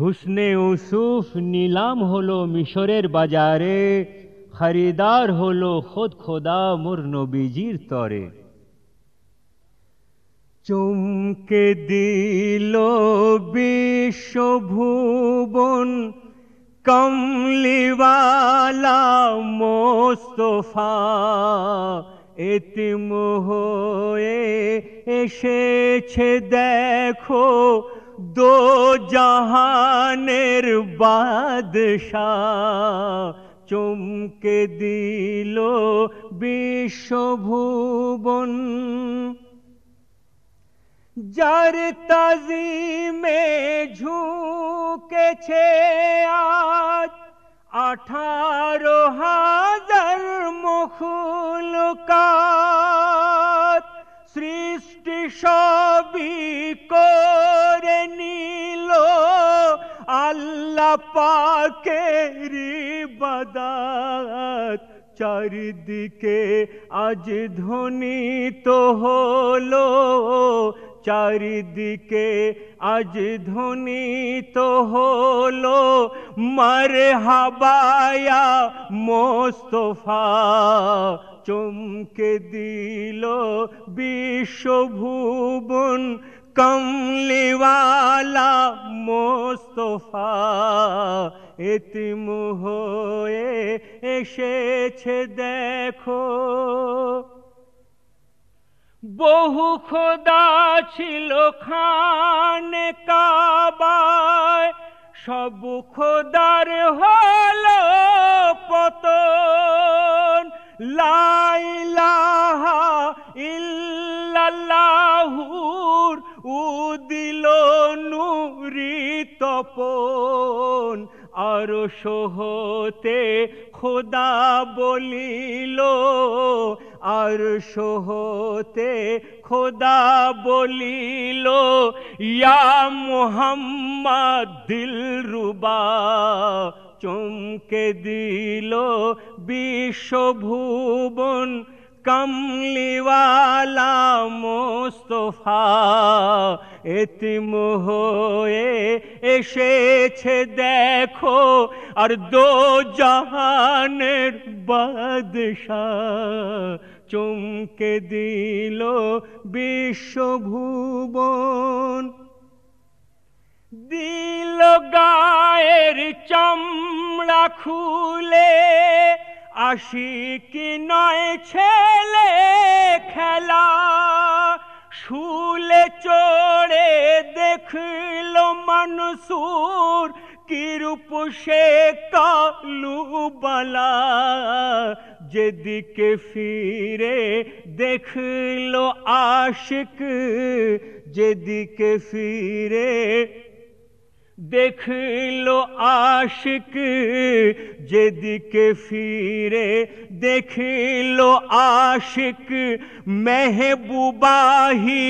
হুসনে উসুফ নিলাম হলো মিশরের বাজারে, খরিদার হলো খোদ খোদা মুর নবীজির তরে। চমকে দিল বিশ্বভুবন, কমলিওয়ালা মোস্তফা, এতিম হয়ে এসেছে দেখো দো জাহানের বাদশাহ চমকে দিল বিশ্বভুবন যার তাজিমে ঝুঁকেছে আজ আঠারো হাজার মুখলকাত সৃষ্টি সবই করে পাকের বাদাত চারিদিকে আজ ধ্বনিত হলো, চারিদিকে আজ ধ্বনিত হলো মার হাবায়া মোস্তফা চমকে দিল বিশ্বভুবন কমলিওয়ালা মোস্তফা এতিম হয়ে এসেছে দেখো বহু খোদা ছিল খান কাবায় সব খোদার হলো পতন লাইলাহা উদিল নুরি তপন, আর সোহতে খোদা বলিল, আর সোহতে খোদা বলিল, ইয়া মোহাম্মদ দিল রুবা, চমকে দিল বিশ্বভুবন কমলিওয়ালা মোস্তফা। এতিম হয়ে এসেছে দেখো আর দো জাহানের বাদশাহ। চমকে দিল বিশ্বভুবন। দিল গায়ের চামড়া খুলে, আশিকি নয় ছেলে খেলা। শুলে চড়ে দেখল মানুষুর কিরূপ সে কালু বালা যেদিকে ফিরে দেখল আশিক যেদিকে ফিরে দেখল আশিক, যেদিকে ফিরে দেখল আশিক, মেহবুবাহি,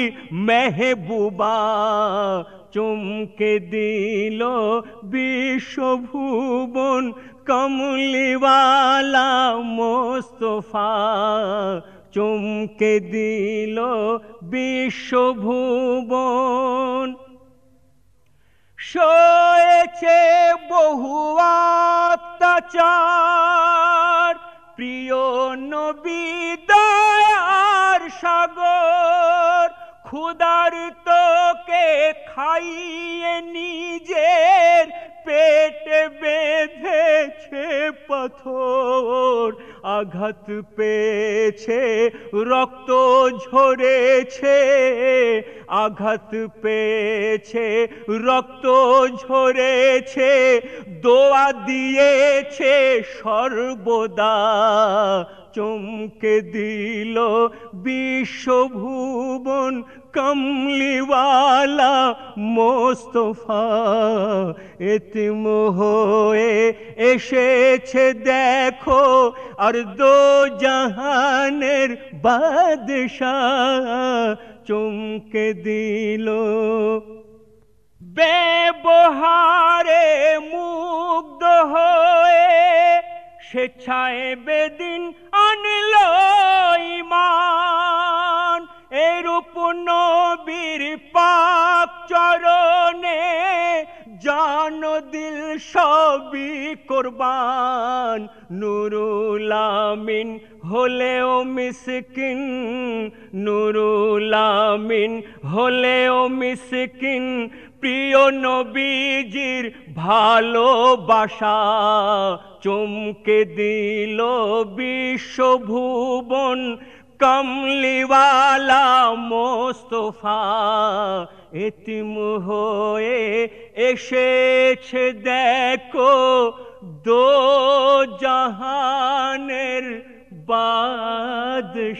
মেহবুবা চমকে দিল বিশ্বভুবন কমলিওয়ালা মোস্তফা চমকে দিল বিশ্বভুবন অত্যাচার প্রিয় নবী দয়ার সাগর খুদার তোকে খাইয়ে নিজের পেট বেঁধেছে পাথর। আঘাত পেয়েছে রক্ত ঝরেছে আঘাত পেয়েছে রক্ত ঝরেছে দোয়া দিয়েছে সর্বদা চমকে দিল বিশ্বভুবন কমলিওয়ালা মোস্তফা এতিম হয়ে এসেছে দেখো আর দো জাহানের বাদশাহ চমকে দিল। ব্যবহারে মুগ্ধ হয়ে স্বেচ্ছায় বেদিন আনল ইমান জান দিল সবই কোরবান। নুরুলামিন হলেও মিসকিন। নুরুলামিন হলেও মিসকিন। প্রিয় নবীজির ভালোবাসা চমকে দিল বিশ্বভুবন কমলিওয়ালা মোস্তফা এতিম হয়ে এসেছে দেখো দো জাহানের বাদশাহ।